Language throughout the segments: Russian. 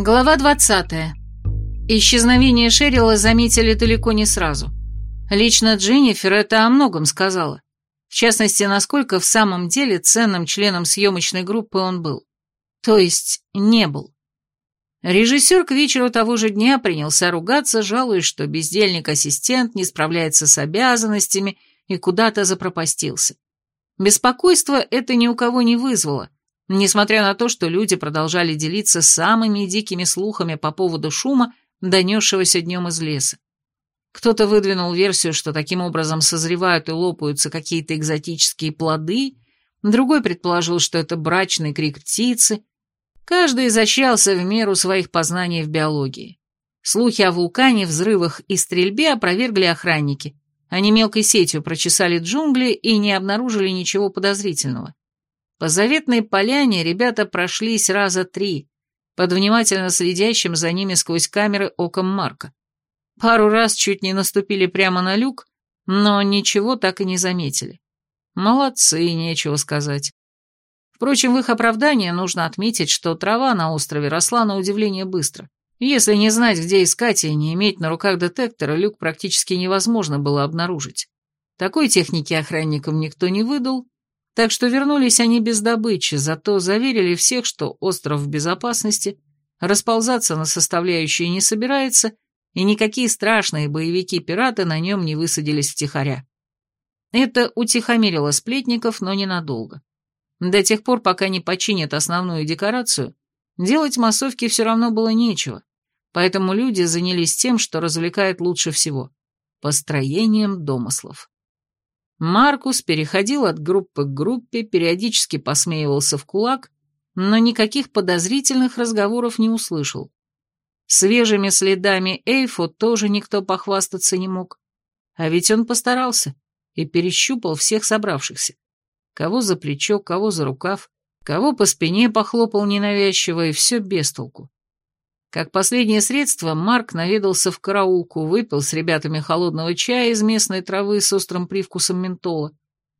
Глава 20. Исчезновение Шерила заметили далеко не сразу. Лично Дженнифер это о многом сказала. В частности, насколько в самом деле ценным членом съемочной группы он был. То есть не был. Режиссер к вечеру того же дня принялся ругаться, жалуясь, что бездельник-ассистент не справляется с обязанностями и куда-то запропастился. Беспокойство это ни у кого не вызвало, несмотря на то, что люди продолжали делиться самыми дикими слухами по поводу шума, донесшегося днем из леса. Кто-то выдвинул версию, что таким образом созревают и лопаются какие-то экзотические плоды, другой предположил, что это брачный крик птицы. Каждый изощрялся в меру своих познаний в биологии. Слухи о вулкане, взрывах и стрельбе опровергли охранники. Они мелкой сетью прочесали джунгли и не обнаружили ничего подозрительного. По заветной поляне ребята прошлись раза три, под внимательно следящим за ними сквозь камеры оком Марка. Пару раз чуть не наступили прямо на люк, но ничего так и не заметили. Молодцы, нечего сказать. Впрочем, в их оправдание нужно отметить, что трава на острове росла на удивление быстро. Если не знать, где искать и не иметь на руках детектора, люк практически невозможно было обнаружить. Такой техники охранникам никто не выдал, так что вернулись они без добычи, зато заверили всех, что остров в безопасности, расползаться на составляющие не собирается, и никакие страшные боевики-пираты на нем не высадились втихаря. Это утихомирило сплетников, но ненадолго. До тех пор, пока не починят основную декорацию, делать массовки все равно было нечего, поэтому люди занялись тем, что развлекает лучше всего – построением домыслов. Маркус переходил от группы к группе, периодически посмеивался в кулак, но никаких подозрительных разговоров не услышал. Свежими следами Эйфу тоже никто похвастаться не мог. А ведь он постарался и перещупал всех собравшихся. Кого за плечо, кого за рукав, кого по спине похлопал ненавязчиво, и все без толку. Как последнее средство, Марк наведался в караулку, выпил с ребятами холодного чая из местной травы с острым привкусом ментола.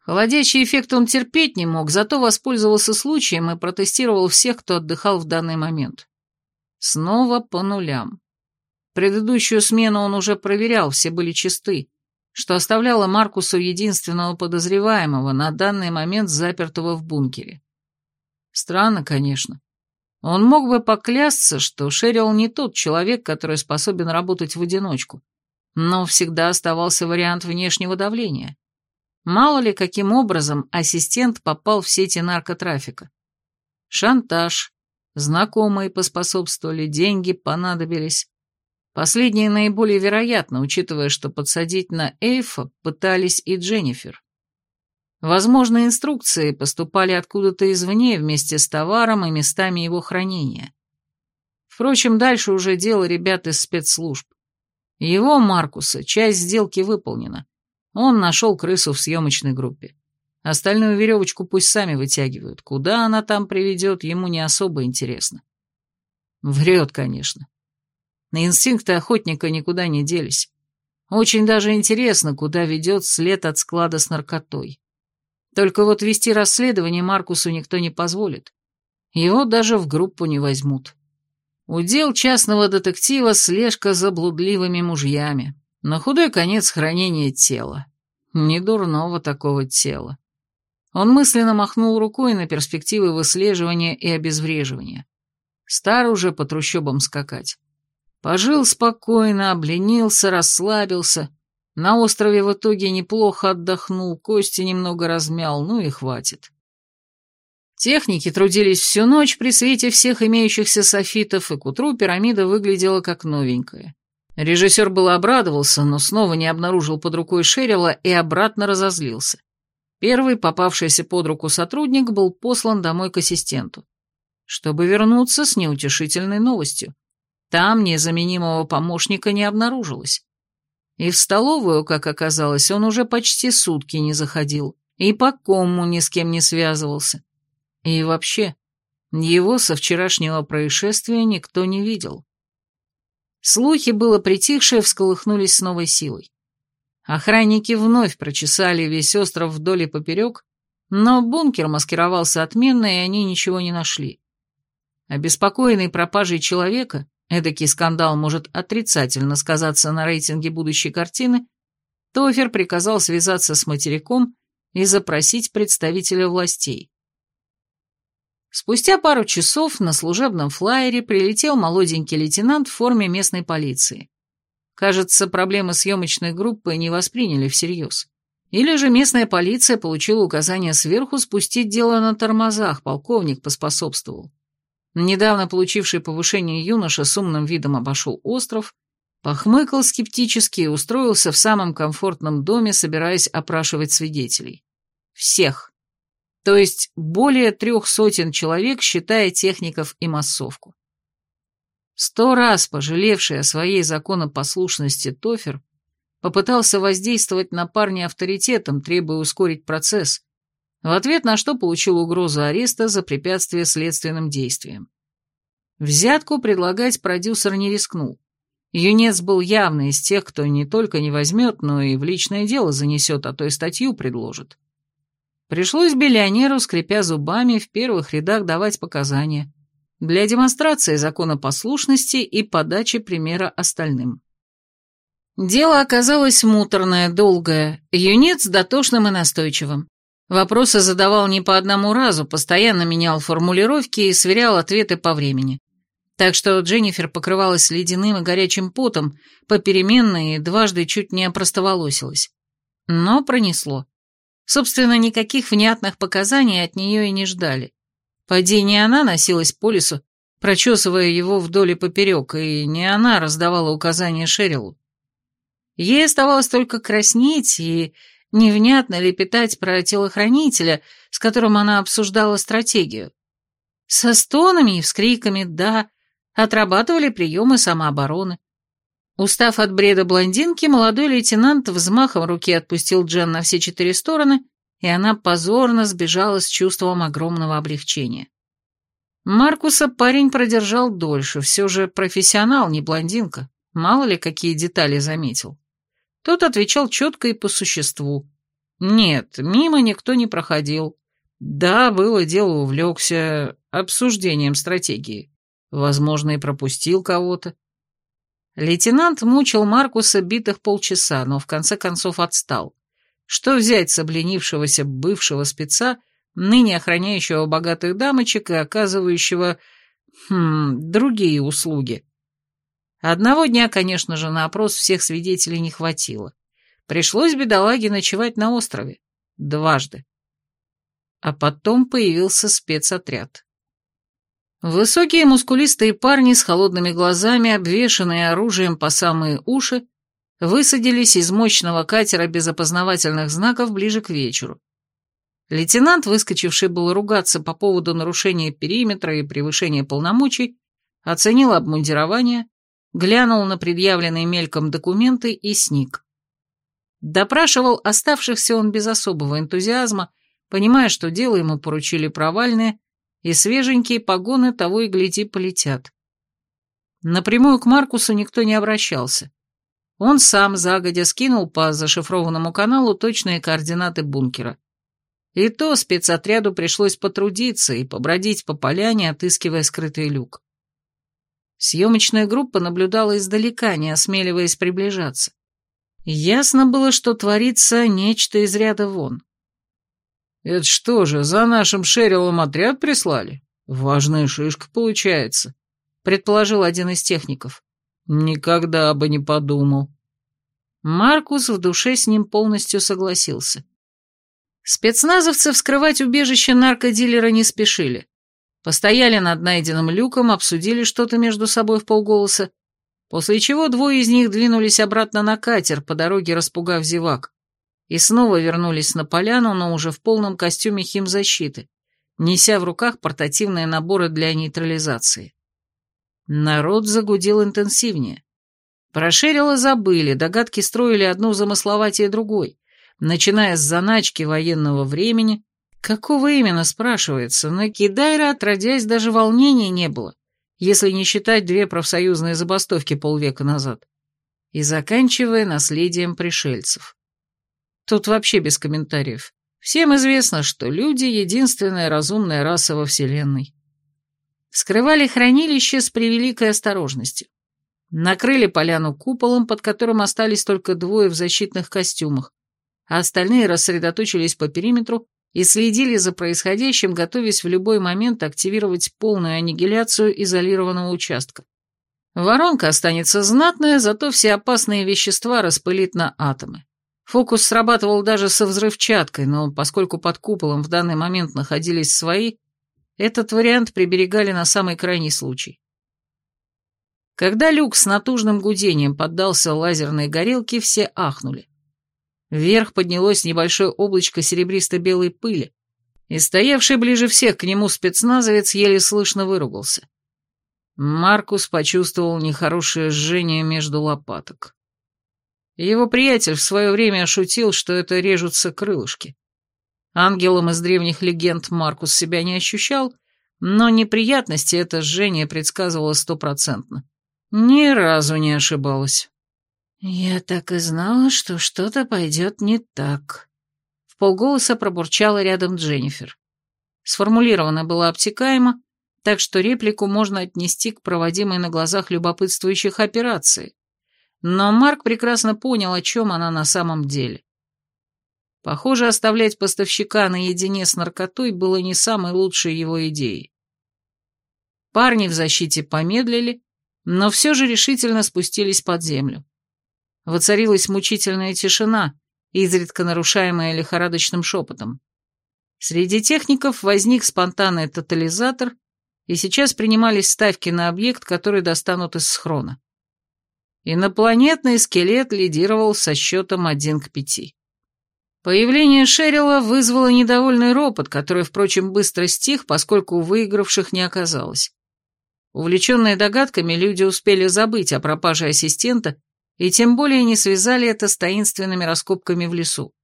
Холодящий эффект он терпеть не мог, зато воспользовался случаем и протестировал всех, кто отдыхал в данный момент. Снова по нулям. Предыдущую смену он уже проверял, все были чисты, что оставляло Маркусу единственного подозреваемого, на данный момент запертого в бункере. Странно, конечно. Он мог бы поклясться, что Шерил не тот человек, который способен работать в одиночку, но всегда оставался вариант внешнего давления. Мало ли, каким образом ассистент попал в сети наркотрафика. Шантаж, знакомые поспособствовали, деньги понадобились. Последнее наиболее вероятно, учитывая, что подсадить на Эйфа пытались и Дженнифер. Возможно, инструкции поступали откуда-то извне вместе с товаром и местами его хранения. Впрочем, дальше уже дело ребят из спецслужб. Его, Маркуса, часть сделки выполнена. Он нашел крысу в съемочной группе. Остальную веревочку пусть сами вытягивают. Куда она там приведет, ему не особо интересно. Врет, конечно. На инстинкты охотника никуда не делись. Очень даже интересно, куда ведет след от склада с наркотой. Только вот вести расследование Маркусу никто не позволит. Его даже в группу не возьмут. Удел частного детектива слежка за блудливыми мужьями. На худой конец хранение тела. Недурного такого тела. Он мысленно махнул рукой на перспективы выслеживания и обезвреживания. Стар уже по трущобам скакать. Пожил спокойно, обленился, расслабился, на острове в итоге неплохо отдохнул, кости немного размял, ну и хватит. Техники трудились всю ночь при свете всех имеющихся софитов, и к утру пирамида выглядела как новенькая. Режиссер был обрадовался, но снова не обнаружил под рукой Шерила и обратно разозлился. Первый попавшийся под руку сотрудник был послан домой к ассистенту, чтобы вернуться с неутешительной новостью. Там незаменимого помощника не обнаружилось. И в столовую, как оказалось, он уже почти сутки не заходил, и по кому ни с кем не связывался. И вообще, его со вчерашнего происшествия никто не видел. Слухи, было притихшие, всколыхнулись с новой силой. Охранники вновь прочесали весь остров вдоль и поперек, но бункер маскировался отменно, и они ничего не нашли. Обеспокоенный пропажей человека, эдакий скандал может отрицательно сказаться на рейтинге будущей картины, Тофер приказал связаться с материком и запросить представителя властей. Спустя пару часов на служебном флайере прилетел молоденький лейтенант в форме местной полиции. Кажется, проблемы съемочной группы не восприняли всерьез. Или же местная полиция получила указание сверху спустить дело на тормозах, полковник поспособствовал. Недавно получивший повышение юноша с умным видом обошел остров, похмыкал скептически и устроился в самом комфортном доме, собираясь опрашивать свидетелей. Всех. То есть более трех сотен человек, считая техников и массовку. Сто раз пожалевший о своей законопослушности Тофер попытался воздействовать на парня авторитетом, требуя ускорить процесс, в ответ на что получил угрозу ареста за препятствие следственным действиям. Взятку предлагать продюсер не рискнул. Юнец был явно из тех, кто не только не возьмет, но и в личное дело занесет, а то и статью предложит. Пришлось биллионеру, скрипя зубами, в первых рядах давать показания для демонстрации законопослушности и подачи примера остальным. Дело оказалось муторное, долгое, юнец дотошным и настойчивым. Вопросы задавал не по одному разу, постоянно менял формулировки и сверял ответы по времени. Так что Дженнифер покрывалась ледяным и горячим потом, попеременно и дважды чуть не опростоволосилась. Но пронесло. Собственно, никаких внятных показаний от нее и не ждали. Поди не она носилась по лесу, прочесывая его вдоль и поперек, и не она раздавала указания Шерилу. Ей оставалось только краснеть и невнятно лепетать про телохранителя, с которым она обсуждала стратегию. Со стонами и вскриками «да», отрабатывали приемы самообороны. Устав от бреда блондинки, молодой лейтенант взмахом руки отпустил Джен на все четыре стороны, и она позорно сбежала с чувством огромного облегчения. Маркуса парень продержал дольше, все же профессионал, не блондинка, мало ли какие детали заметил. Тот отвечал четко и по существу. Нет, мимо никто не проходил. Да, было дело, увлекся обсуждением стратегии. Возможно, и пропустил кого-то. Лейтенант мучил Маркуса битых полчаса, но в конце концов отстал. Что взять с обленившегося бывшего спеца, ныне охраняющего богатых дамочек и оказывающего, хм, другие услуги? Одного дня, конечно же, на опрос всех свидетелей не хватило. Пришлось бедолаге ночевать на острове. Дважды. А потом появился спецотряд. Высокие мускулистые парни с холодными глазами, обвешанные оружием по самые уши, высадились из мощного катера без опознавательных знаков ближе к вечеру. Лейтенант, выскочивший был ругаться по поводу нарушения периметра и превышения полномочий, оценил обмундирование, глянул на предъявленные мельком документы и сник. Допрашивал оставшихся он без особого энтузиазма, понимая, что дело ему поручили провальное, и свеженькие погоны того и гляди полетят. Напрямую к Маркусу никто не обращался. Он сам загодя скинул по зашифрованному каналу точные координаты бункера. И то спецотряду пришлось потрудиться и побродить по поляне, отыскивая скрытый люк. Съемочная группа наблюдала издалека, не осмеливаясь приближаться. Ясно было, что творится нечто из ряда вон. «Это что же, за нашим Шерилом отряд прислали? Важная шишка получается», — предположил один из техников. «Никогда бы не подумал». Маркус в душе с ним полностью согласился. Спецназовцы вскрывать убежище наркодилера не спешили. Постояли над найденным люком, обсудили что-то между собой в полголоса, после чего двое из них двинулись обратно на катер, по дороге распугав зевак и снова вернулись на поляну, но уже в полном костюме химзащиты, неся в руках портативные наборы для нейтрализации. Народ загудел интенсивнее. Про забыли, догадки строили одну замысловатее другой, начиная с заначки военного времени. Какого именно, спрашивается, на Кидайра, отродясь, даже волнения не было, если не считать две профсоюзные забастовки полвека назад, и заканчивая наследием пришельцев. Тут вообще без комментариев. Всем известно, что люди — единственная разумная раса во Вселенной. Вскрывали хранилище с превеликой осторожностью. Накрыли поляну куполом, под которым остались только двое в защитных костюмах, а остальные рассредоточились по периметру и следили за происходящим, готовясь в любой момент активировать полную аннигиляцию изолированного участка. Воронка останется знатная, зато все опасные вещества распылит на атомы. Фокус срабатывал даже со взрывчаткой, но поскольку под куполом в данный момент находились свои, этот вариант приберегали на самый крайний случай. Когда люк с натужным гудением поддался лазерной горелке, все ахнули. Вверх поднялось небольшое облачко серебристо-белой пыли, и стоявший ближе всех к нему спецназовец еле слышно выругался. Маркус почувствовал нехорошее жжение между лопаток. Его приятель в свое время шутил, что это режутся крылышки. Ангелом из древних легенд Маркус себя не ощущал, но неприятности это жжение предсказывало стопроцентно. Ни разу не ошибалась. «Я так и знала, что что-то пойдет не так», — в полголоса пробурчала рядом Дженнифер. Сформулировано было обтекаемо, так что реплику можно отнести к проводимой на глазах любопытствующих операции. Но Марк прекрасно понял, о чем она на самом деле. Похоже, оставлять поставщика наедине с наркотой было не самой лучшей его идеей. Парни в защите помедлили, но все же решительно спустились под землю. Воцарилась мучительная тишина, изредка нарушаемая лихорадочным шепотом. Среди техников возник спонтанный тотализатор, и сейчас принимались ставки на объект, который достанут из схрона. Инопланетный скелет лидировал со счетом 1 к 5. Появление Шерила вызвало недовольный ропот, который, впрочем, быстро стих, поскольку выигравших не оказалось. Увлеченные догадками, люди успели забыть о пропаже ассистента и тем более не связали это с таинственными раскопками в лесу.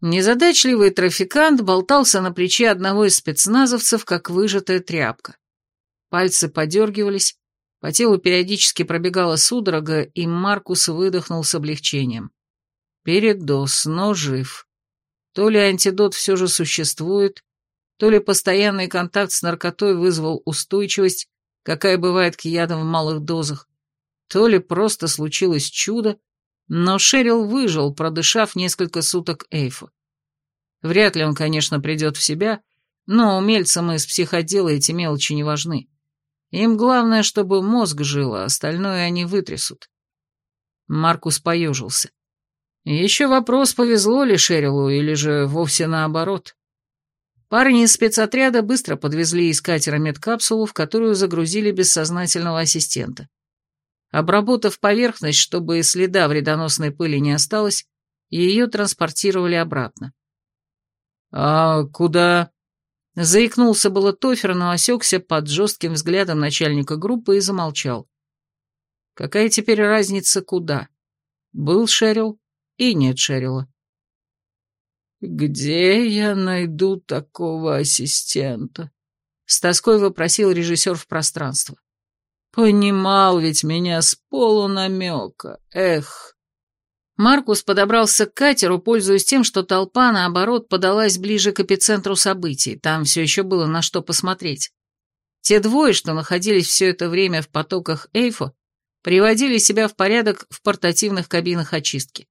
Незадачливый трафикант болтался на плече одного из спецназовцев, как выжатая тряпка. Пальцы подергивались, по телу периодически пробегала судорога, и Маркус выдохнул с облегчением. Передоз, но жив. То ли антидот все же существует, то ли постоянный контакт с наркотой вызвал устойчивость, какая бывает к ядам в малых дозах, то ли просто случилось чудо, но Шерил выжил, продышав несколько суток Эйфа. Вряд ли он, конечно, придет в себя, но умельцам из психодела эти мелочи не важны. Им главное, чтобы мозг жил, а остальное они вытрясут. Маркус поежился. Еще вопрос, повезло ли Шерилу, или же вовсе наоборот. Парни из спецотряда быстро подвезли из катера медкапсулу, в которую загрузили бессознательного ассистента. Обработав поверхность, чтобы и следа вредоносной пыли не осталось, ее транспортировали обратно. «А куда?» Заикнулся было Тофер, но осекся под жестким взглядом начальника группы и замолчал. Какая теперь разница куда? Был Шерил и нет Шерила. «Где я найду такого ассистента?» С тоской вопросил режиссер в пространство. Понимал ведь меня с полунамека. Эх. Маркус подобрался к катеру, пользуясь тем, что толпа, наоборот, подалась ближе к эпицентру событий. Там все еще было на что посмотреть. Те двое, что находились все это время в потоках Эйфо, приводили себя в порядок в портативных кабинах очистки.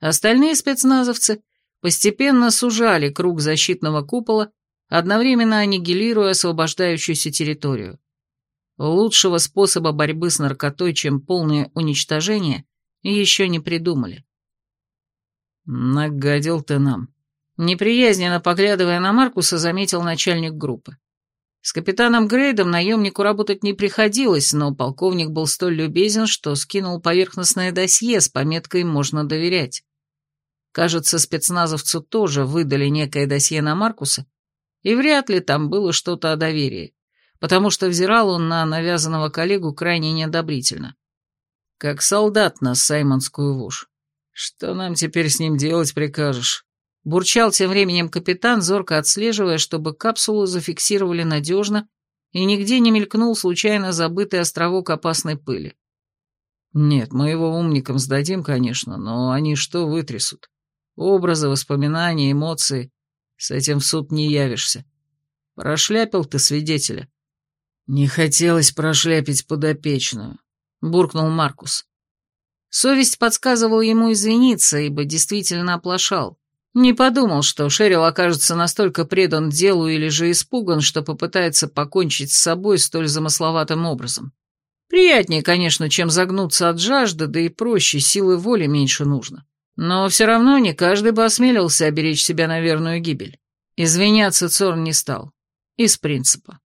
Остальные спецназовцы постепенно сужали круг защитного купола, одновременно аннигилируя освобождающуюся территорию. Лучшего способа борьбы с наркотой, чем полное уничтожение, еще не придумали. «Нагадил ты нам», — неприязненно поглядывая на Маркуса, заметил начальник группы. С капитаном Грейдом наемнику работать не приходилось, но полковник был столь любезен, что скинул поверхностное досье с пометкой «Можно доверять». Кажется, спецназовцу тоже выдали некое досье на Маркуса, и вряд ли там было что-то о доверии потому что взирал он на навязанного коллегу крайне неодобрительно. Как солдат на саймонскую вошь. Что нам теперь с ним делать прикажешь? Бурчал тем временем капитан, зорко отслеживая, чтобы капсулу зафиксировали надежно и нигде не мелькнул случайно забытый островок опасной пыли. Нет, мы его умникам сдадим, конечно, но они что вытрясут? Образы, воспоминания, эмоции. С этим в суд не явишься. Прошляпил ты свидетеля. «Не хотелось прошляпить подопечную», — буркнул Маркус. Совесть подсказывала ему извиниться, ибо действительно оплошал. Не подумал, что Шерил окажется настолько предан делу или же испуган, что попытается покончить с собой столь замысловатым образом. Приятнее, конечно, чем загнуться от жажды, да и проще, силы воли меньше нужно. Но все равно не каждый бы осмелился оберечь себя на верную гибель. Извиняться Цорн не стал. Из принципа.